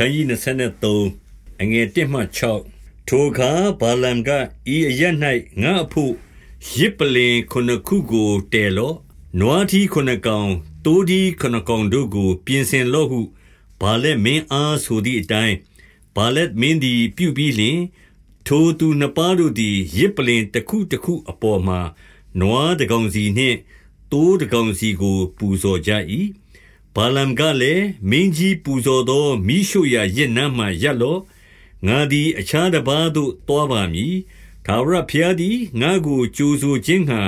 ခန်းကြီး23အငယ်1မှ6ထိုအခါဘာလံကဤအရ၌ငါအဖို့ရစ်ပလင်ခုနှစ်ခုကိုတဲလော့နွားထီခုနှစ်ကောင်တိုးဒီခုနှစ်ကောင်တို့ကို ပြင်ဆင်လော့ဟုဘာလက်မင်းအားဆိုသည့်အတိုင်းဘာလက်မင်းသည်ပြုပြီးလျှင်ထိုသူနှစ်ပါးတို့သည်ရစ်ပလင်တစ်ခုတစ်ခုအပေါ်မှာနွားတကောင်စီနှင့်တိုးတကောင်စီကို ပူဇော်ကြ၏ ဗာလမ်ကလည်းမင်းကြီးပူဇော်သောမိရှုရာရစ်နှမ်းမှရက်လော့ငါသည်အခြားတစ်ပါးသို့တောပါမည်သာဝရဖျားသည်ငါကိုကြိုးဆိုခြင်းဟံ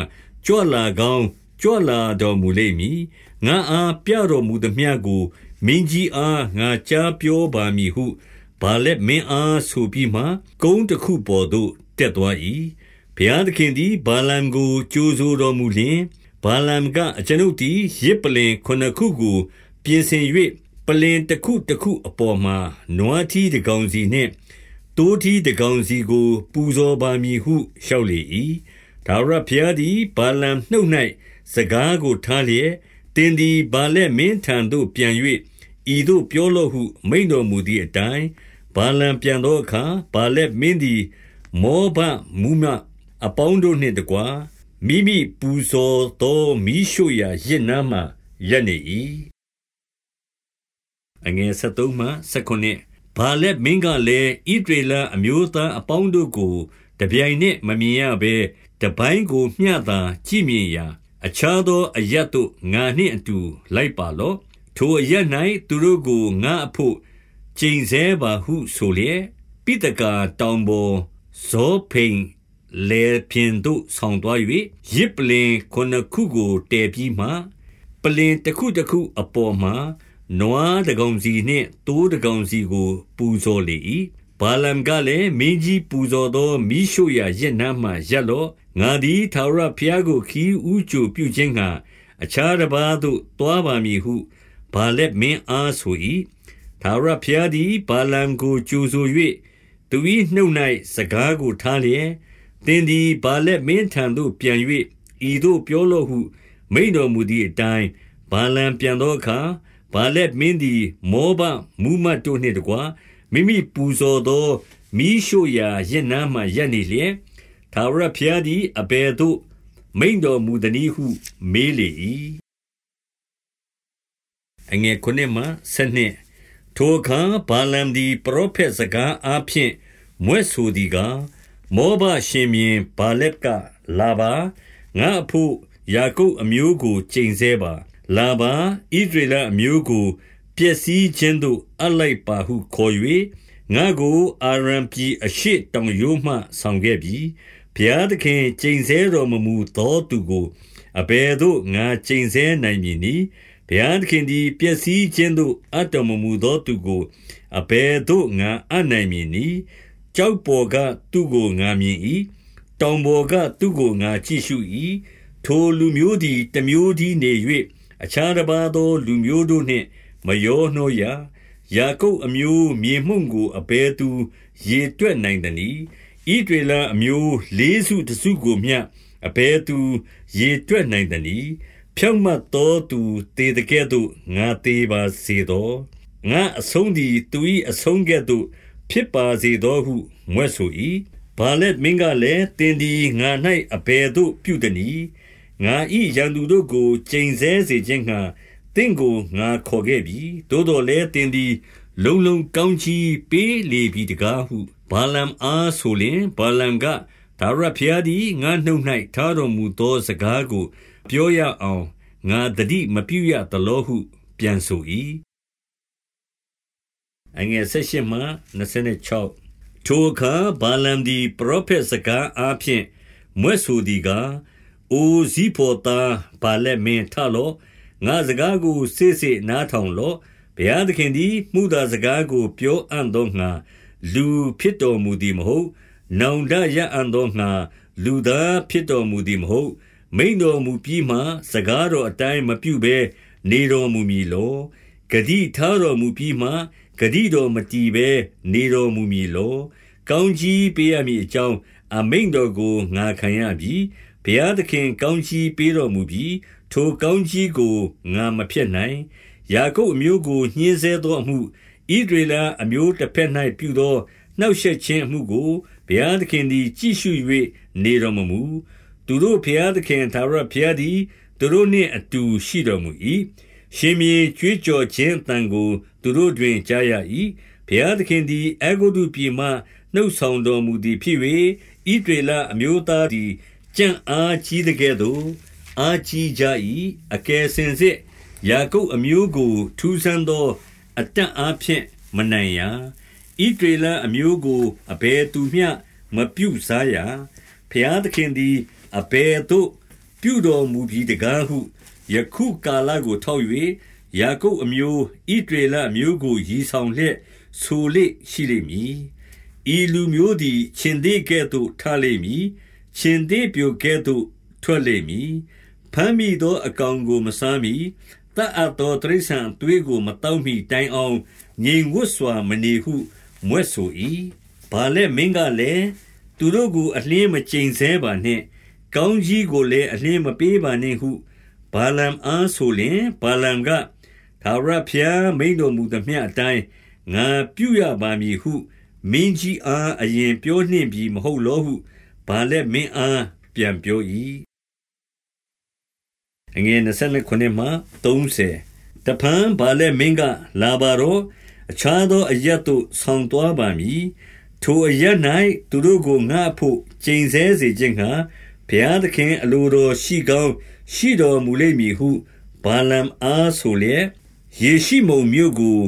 ကြွလာကောင်းကြွလာတော်မူလိမ့်မည်ငါအားပြတော်မူသည်မြတ်ကိုမင်းကြီးအားငါကြားပြောပါမည်ဟုဘာလက်မင်းအားဆိုပြီးမှကုန်းတစ်ခုပေါ်သို့တက်သွား၏ဘုရားသခင်သည်ဘာလမ်ကိုကြိုးဆိုတော်မူလျှင် ဗာလမ်ကအကျွန်ုပ်သည်ရစ်ပလင်ခုနှစ်ခုကို ပြင်ဆင်၍ပလင်တစ်ခုတစ်ခုအပေါ်မှာနွားထီးတကောင်စီနှင့်တိုးထီးတကောင်စီကို ပူဇော်ပါမည်ဟုလျှောက်လေ၏ဒါဝရဘုရားသည်ဗာလမ်နှုတ်၌စကားကိုထားလျက်တင်းသည်ဗာလက်မင်းထံသို့ပြန်၍ဤသို့ပြောလော့ဟု မိန်တော်မူသည့်အတိုင်းဗာလမ်ပြန်သောအခါဗာလက်မင်းသည် မောဘမူမအပေါင်းတို့နှင့်တကွာ မိမိပူဇော်သောမီးရှို့ရာရစ်နားမှရပ်နေ၏အငယ်73မှ79ဘာလက်မင်းကလည်းဣဒရေလအမျိုးသားအပေါင်းတို့ကိုတပြိုင်နက်မမြင်ရဘဲတပိုင်းကိုမျှသာကြည့်မြင်ရာအခြားသောအရတ်တို့ငါနှင့်အတူလိုက်ပါလော့ထိုအရတ်၌သူတို့ကိုငါအဖို့ကျိန်ဆဲပါဟုဆိုလျက်ပိတကာတောင်ပေါ်ဇောဖိန် လေပြင်သို့ဆောင်သွား၍ရစ်ပလင်ခုနှစ်ခုကိုတည်ပြီးမှပလင်တစ်ခုတစ်ခုအပေါ်မှာနွားတကောင်စီနှင့်တိုးတကောင်စီကို ပူဇော်လေ၏ဘာလံကလည်းမင်းကြီးပူဇော်သောမိရှုရာရက်နှမ်းမှရက်လော့ငါသည်သာရဖျားကိုခီးဥကြိုပြုခြင်းကအခြားတစ်ပါးသို့တွားပါမည်ဟုဘာလက်မင်းအားဆို၏သာရဖျားသည်ဘာလံကိုကြိုဆို၍သူ၏နှုတ်၌စကားကိုထားလျက် သင်သည်ဗာလက်မင်းထံသို့ပြန်၍ဤသို့ပြောလော့ဟု မိန်တော်မူသည့်အတိုင်းဗာလံပြန်သောအခါဗာလက်မင်းသည် မောဘမူမတ်တို့နှင့်တကွမိမိပူဇော်သောမိရှုရာရက်နားမှရက်နေလျက်သာဝရဖျားသည်အဘယ်သို့ မိန်တော်မူသည်ဟု မေးလေ၏အငယ်ခုနှစ်မှဆက်နှစ်ထိုအခါဗာလံသည်ပရောဖက်စကားအားဖြင့်မွဲ့ဆိုသည်ကား မောဘရှင်မြင်းဗာလက်ကလာပါငါအဖို့ယာကုပ်အမျိုးကိုကျိန်ဆဲပါ လာပါဣဒရေလအမျိုးကိုပျက်စီးခြင်းသို့အလိုက်ပါဟုခေါ်၍ငါကိုအာရံပြည်အရှိတောင်ရိုးမှဆောင်ခဲ့ပြီဘုရားသခင်ကျိန်ဆဲတော်မမူသောသူကိုအဘယ်သို့ငါကျိန်ဆဲနိုင်မည်နည်းဘုရားသခင်သည်ပျက်စီးခြင်းသို့အတ္တမမူသောသူကိုအဘယ်သို့ငါအနိုင်မည်နည်း ကျောက်ပေါ်ကသူ့ကိုငါမြင်၏တောင်ပေါ်ကသူ့ကိုငါကြည့်ရှု၏ထိုလူမျိုးသည် တမျိုးတည်းနေ၍အခြားတစ်ပါးသော လူမျိုးတို့နှင့် မရောနှောရယာကုပ်အမျိုးမြေမှုန့်ကိုအဘဲသူ ရေတွက်နိုင်သည်ဤတွေလအမျိုးလေးစုတစုကိုမျှအဘဲသူ ရေတွက်နိုင်သည်ဖြောင့်မတ်သောသူတေတကဲ့သို့ငါသေးပါစေသောငါအဆုံးသည်သူ၏အဆုံးကဲ့သို့ ဖြစ်ပါစေသောဟုမြွက်ဆို၏ဗာလက်မင်းကလည်းတင်ဒီငါ၌အဘယ်သို့ပြုသည်ငါဤရန်သူတို့ကိုကျိန်ဆဲစေခြင်းငှာတင့်ကိုငါခေါ်ခဲ့ပြီသို့တော်လည်းတင်ဒီလုံလုံကောင်းချီးပေးလေပြီတကားဟုဘာလံအားဆိုလျင်ဘာလံကဒါရဖျားသည်ငါနှုတ်၌ထားတော်မူသောစကားကို ပြောရအောင်ငါတတိမပြုရသလိုဟု ပြန်ဆို၏ အငယ်၁၈မှ26ထိုအခါဘာလံဒီပရောဖက်စကားအားဖြင့်မွဲ့ဆိုသည်ကားအိုဇီဖောသားဘာလက်မင်းထလော့ငါစကားကိုစေ့စေ့နားထောင်လော့ဘုရားသခင်သည်မှုသာစကားကို ပြောအံ့သောငါလူဖြစ်တော်မူသည်မဟုတ်နောင်တရအံ့သောငါလူသားဖြစ်တော်မူသည်မဟုတ်မိန်တော်မူပြီးမှစကားတော်အတိုင်းမပြုဘဲနေတော်မူမည်လောဂတိထားတော်မူပြီးမှ ဂတိတော်မတည်ဘဲနေတော်မူမည်လောကောင်းကြီးပေးရမည်အကြောင်းအမိန်တော်ကိုငါခံရပြီဘုရားသခင်ကောင်းကြီးပေးတော်မူပြီထိုကောင်းကြီးကိုငါမဖြတ်နိုင်ယာကုပ်အမျိုးကိုညှင်းဆဲသောအမှုဣဣဒရေလအမျိုးတစ်ဖက်၌ပြုသောနှောက်ယှက်ခြင်းအမှုကိုဘုရားသခင်သည်ကြည့်ရှု၍နေတော်မမူသူတို့ဘုရားသခင်သာရဘုရားသည်သူတို့နှင့်အတူရှိတော်မူ၏ ရှင်မြေကြွေးကြော်ခြင်းတန်ကို သူတို့တွင်ကြားရ၏ဘုရားသခင်သည်အေဂုတုပြည်မှနှုတ်ဆောင်တော်မူသည်ဖြစ်၍ဣဒရေလအမျိုးသားသည်ကြံ့အားကြီးတဲ့ကဲ့သို့အားကြီးကြ၏အကယ်စင်စစ်ယာကုပ်အမျိုးကို ထူးဆန်းသော အတတ်အားဖြင့်မနိုင်ရာဣဒရေလအမျိုးကိုအဘယ်သူမျှမပြုစားရာဖျားသခင်သည်အဘယ်သို့ပြုတော်မူပြီးတကားဟု ယခုကာလကိုထောက်၍ယာကုပ်အမျိုးဣဒရေလအမျိုးကိုရည်ဆောင်လျက်ဆိုလေရှိလိမ့်မည်ဤလူမျိုးသည်ရှင်သေးကဲ့သို့ထလိမ့်မည်ရှင်သေးပြိုကဲ့သို့ထွက်လိမ့်မည်ဖမ်းမိသောအကောင်ကိုမစားမီတတ်အပ်သောတရိษံသွေးကိုမတောက်မီတိုင်အောင်ငြိမ်ဝတ်စွာမနေဟုမွဲ့ဆို၏ဘာလဲမင်းကလည်းသူတို့ကိုအလင်းမကျိန်ဆဲပါနှင့် ကောင်းကြီးကိုလည်းအလင်းမပေးပါနှင့်ဟု ဘာလံအားဆိုလျင်ဘာလံကသာရဖျားမိန်တော်မူသည်မြအတိုင်းငါပြုရပါမည်ဟု မင်းကြီးအားအရင်ပြောနှင့်ပြီမဟုတ်လောဟုဘာလဲမင်းအားပြန်ပြော၏အငယ်29မှ30တဖန်ဘာလဲမင်းကလာပါတော့အခြားသောအရက်သို့ဆောင်သွားပါမည်ထိုအရက်၌သူတို့ကိုငါအဖို့ကျိန်ဆဲစေခြင်းက ဘုရားသခင်အလိုတော်ရှိကောင်းရှိတော်မူလိမ့်မည်ဟုဘာလံအားဆိုလျက်ယေရှိမုန်မြို့ကို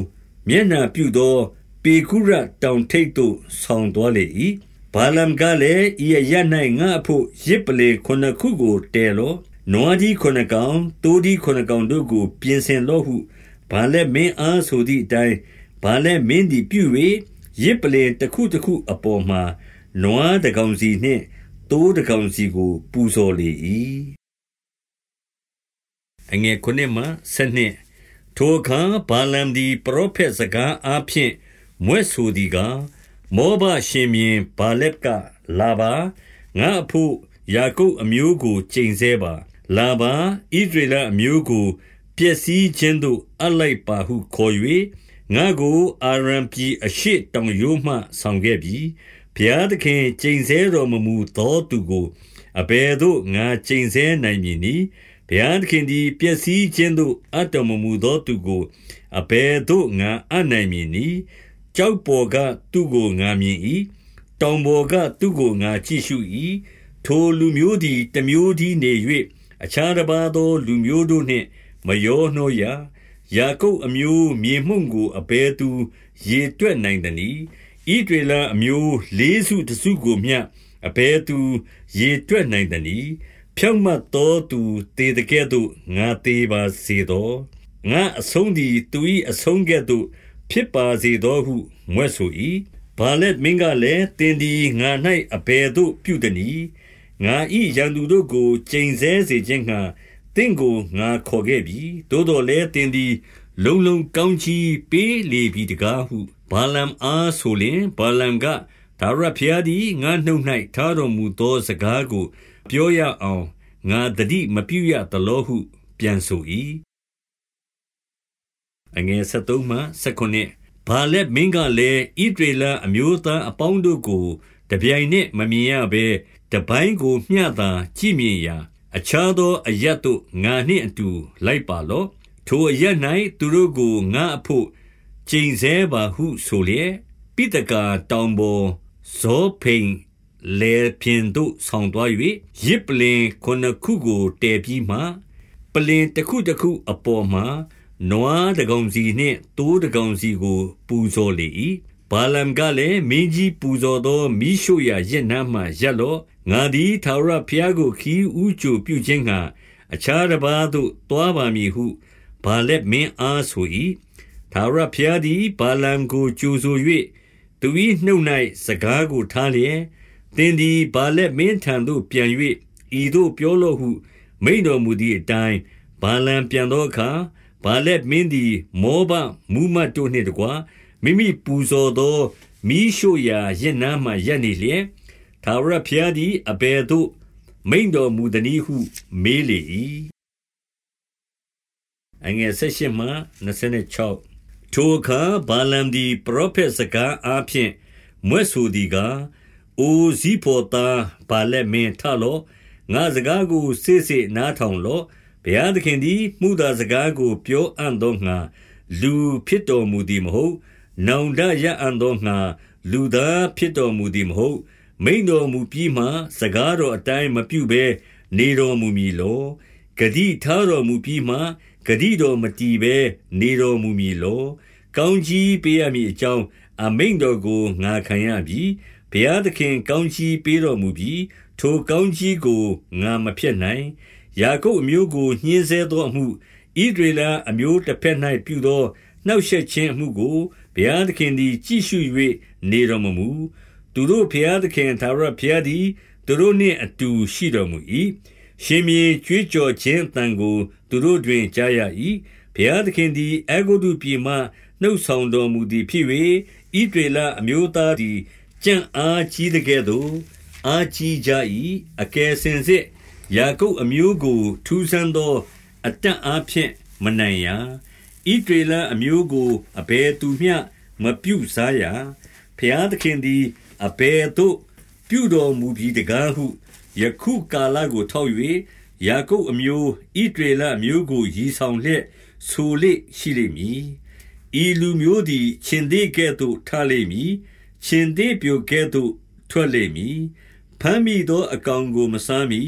မျက်နှာပြုသော ပေကုရတောင်ထိပ်သို့ဆောင်သွားလေ၏ဘာလံကလည်းဤအရ၌ငါအဖို့ရစ်ပလေခုနှစ်ခုကိုတဲလောနွားဒီခုနှစ်ကောင်တိုးဒီခုနှစ်ကောင်တို့ကို ပြင်ဆင်လောဟုဘာလက်မင်းအားဆိုသည့်အတိုင်းဘာလက်မင်းသည်ပြု၍ရစ်ပလေတစ်ခုတစ်ခုအပေါ်မှာနွားတကောင်စီနှင့် တိုးတကောင်စီကို ပူဇော်လေ၏အငယ်ခုနှစ်မှဆက်နှစ်ထိုအခါဘာလံသည်ပရောဖက်စကားအားဖြင့်မွဲ့ဆိုသည်ကားမောဘရှင်မြင်ဘာလက်ကလာပါငါအဖို့ယာကုပ်အမျိုးကိုကျိန်ဆဲပါလာပါဣဒရေလအမျိုးကိုပျက်စီးခြင်းသို့အလိုက်ပါဟုခေါ်၍ငါကိုအာရံပြည်အရှိတောင်ရိုးမှဆောင်ခဲ့ပြီ ဘုရားသခင်ကျိန်ဆဲတော်မမူသောသူကိုအဘယ်သို့ငါကျိန်ဆဲနိုင်မည်နည်းဘုရားသခင်သည်ပျက်စီးခြင်းသို့အတော်မမူသောသူကိုအဘယ်သို့ငါအနိုင်မည်နည်းကြောက်ပေါ်ကသူ့ကိုငါမြင်၏တောင်ပေါ်ကသူ့ကိုငါကြည့်ရှု၏ထိုလူမျိုးသည်တမျိုးသည်နေ၍အခြားတစ်ပါးသော လူမျိုးတို့နှင့်မရောနှောရယာကုပ်အမျိုးမြေမှုန့်ကိုအဘယ်သူ ရေတွက်နိုင်သနည်း ဣဒေလအမျိုးလေးစုတစုကိုမျှအဘယ်သူရေတွက်နိုင်သနည်းဖြောင့်မတ်သောသူတည်တဲ့ကဲ့သို့ငါသေးပါစေသောငါအဆုံးသည်သူ၏အဆုံးကဲ့သို့ဖြစ်ပါစေသောဟုမွဲ့ဆို၏ဘာလက်မင်းကလည်းတင်းဒီငါ၌အဘယ်သို့ပြုသည်နည်းငါဤရန်သူတို့ကိုကျိန်ဆဲစေခြင်းငှာတင့်ကိုငါခေါ်ခဲ့ပြီသို့တော်လည်းတင်သည် လုံလုံကောင်းချီးပေးလေပြီတကားဟုဘာလံအားဆိုလျင်ဘာလံကဒါရဖျားသည်ငါနှုတ်၌ထားတော်မူသောစကားကို ပြောရအောင်ငါတတိမပြုရသလောဟု ပြန်ဆို၏အငယ်73မှ79ဘာလက်မင်းကလည်းဣဒရေလအမျိုးသားအပေါင်းတို့ကိုတပြိုင်နက်မမြင်ရဘဲတပိုင်းကိုမျှသာကြည့်မြင်ရာ အခြားသောအရတ်တို့ငါနှင့်အတူလိုက်ပါလော့ ထိုအရတ်၌သူတို့ကိုငါအဖို့ကျိန်ဆဲပါဟုဆိုလျက်ပိတကာတောင်ပေါ်ဇောဖိန်လေပြင်းတို့ဆောင်းသွား၍ရစ်ပလင်ခုနှစ်ခုကိုတည်ပြီးမှပလင်တစ်ခုတစ်ခုအပေါ်မှာနွားတကောင်စီနှင့်တိုးတကောင်စီကို ပူဇော်လေ၏ဘာလံကလည်းမင်းကြီးပူဇော်သောမိရှုရာရစ်နှမ်းမှရက်လော့ငါသည်ထာဝရဘုရားကိုခီးဥကြိုပြုခြင်းငှာအခြားတစ်ပါးသို့တွားပါမည်ဟု ဘာလက်မင်းအားဆို၏ထာဝရဘုရားသည်ဘာလံကိုကြိုဆို၍သူ၏နှုတ်၌စကားကိုထားလျက်သင်သည်ဘာလက်မင်းထံသို့ပြန်၍ဤသို့ပြောလော့ဟု မိန်တော်မူသည့်အတိုင်းဘာလံပြန်သောအခါဘာလက်မင်းသည် မောဘမူမတ်တို့နှင့်တကွမိမိပူဇော်သောမိရှုရာရင်နာမှရက်နေလျက်ထာဝရဘုရားသည်အဘယ်သို့မိန်တော်မူသည်နည်းဟု မေးလေ၏ အငယ်၁၈မှ26ထိုအခါဗာလမ်သည်ပရောဖက်စကားအားဖြင့်မွဲ့ဆိုသည်ကားအိုဇီဖောသားဗာလက်မင်းထလော့ငါစကားကိုစေ့စေ့နားထောင်လော့ဘုရားသခင်သည်မှုသာစကားကို ပြောအံ့သောငါလူဖြစ်တော်မူသည်မဟုတ်နောင်တရအံ့သောငါလူသားဖြစ်တော်မူသည်မဟုတ်မိန်တော်မူပြီးမှစကားတော်အတိုင်းမပြုဘဲနေတော်မူမည်လောဂတိထားတော်မူပြီးမှ ဂတိတော်မတီဘဲနေတော်မူမည်လောကောင်းကြီးပေးရမည်အကြောင်းအမိန်တော်ကိုငါခံရပြီဘုရားသခင်ကောင်းကြီးပေးတော်မူပြီးထိုကောင်းကြီးကိုငါမဖြတ်နိုင်ယာကုပ်အမျိုးကိုညှင်းဆဲသောအမှုဣဒရေလအမျိုးတစ်ဖက်၌ပြုသောနှောက်ယှက်ခြင်းအမှုကိုဘုရားသခင်သည် ကြည့်ရှု၍နေတော်မမူသူတို့ဘုရားသခင်သာရဘုရားသည်သူတို့နှင့်အတူရှိတော်မူ၏ ရှင်မြေကြွေးကြော်ခြင်းတန်ကိုသူတို့တွင်ကြားရ၏ဘုရားသခင်သည်အေဂုတုပြည်မှနှုတ်ဆောင်တော်မူသည်ဖြစ်၍ဣဒေလအမျိုးသားသည်ကြံ့အားကြီးတဲ့ကဲ့သို့အားကြီးကြ၏အကယ်စင်စစ်ယာကုပ်အမျိုးကို ထူးဆန်းသော အတတ်အားဖြင့်မနိုင်ရာဣဒေလအမျိုးကိုအဘယ်သူမျှမပြုစားရဖျားသခင်သည်အဘယ်သို့ ပြုတော်မူပြီးတကားဟု ယခုကာလကိုထောက်၍ယာကုပ်အမျိုးဣဒေလအမျိုးကိုရည်ဆောင်လျက်ဆိုလေရှိလိမ့်မည်ဤလူမျိုးသည်ရှင်သေးကဲ့သို့ထားလိမ့်မည်ရှင်သေးပြိုကဲ့သို့ထွက်လိမ့်မည်ဖမ်းမိသောအကောင်ကိုမစားမီ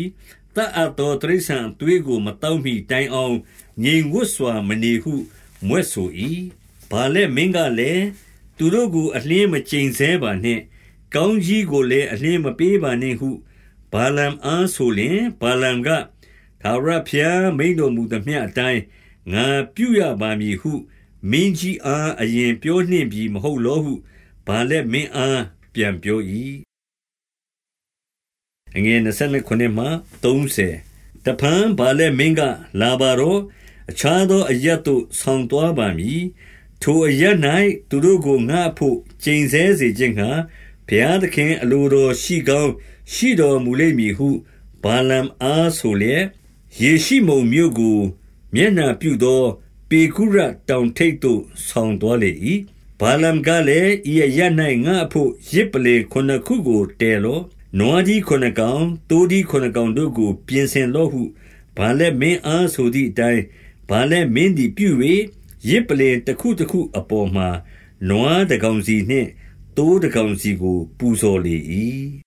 တတ်အပ်သောတိရစ္ဆာန်သွေးကိုမတောက်မီတိုင်အောင်ငြိမ်ဝတ်စွာမနေဟုမွဲ့ဆို၏ဘာလဲမင်းကလည်းသူတို့ကိုအလင်းမကျိန်ဆဲပါနှင့် ကောင်းကြီးကိုလည်းအလင်းမပေးပါနှင့်ဟု ဘာလံအားဆိုလျင်ဘာလံကသာရဖျားမိန်တော်မူသည်မြအတိုင်းငါပြုရပါမည်ဟု မင်းကြီးအားအရင်ပြောနှင့်ပြီမဟုတ်လောဟုဘာလက်မင်းအားပြန်ပြော၏အငယ်29မှ30တပန်းဘာလက်မင်းကလာပါတော့အခြားသောအရက်သို့ဆောင်းသွားပါမည်ထိုအရက်၌သူတို့ကိုငါဖို့ကျိန်ဆဲစေခြင်းငှာဘုရားသခင်အလိုတော်ရှိကောင်း ရှိတော်မူလိမ့်မည်ဟုဘာလံအားဆိုလျက်ယေရှိမုန်မြို့ကို မျက်နှာပြုသော ပေကုရတောင်ထိပ်သို့ဆောင်းသွားလေ၏ဘာလံကလည်းဤအရ၌ငါအဖို့ရစ်ပလေခုနှစ်ခုကိုတဲလော့နွားကြီးခုနှစ်ကောင်တိုးကြီးခုနှစ်ကောင်တို့ကို ပြင်ဆင်လော့ဟုဘာလက်မင်းအားဆိုသည့်အတိုင်းဘာလက်မင်းသည်ပြု၍ရစ်ပလေတစ်ခုတစ်ခုအပေါ်မှာနွားတကောင်စီနှင့်တိုးတကောင်စီကို ပူဇော်လေ၏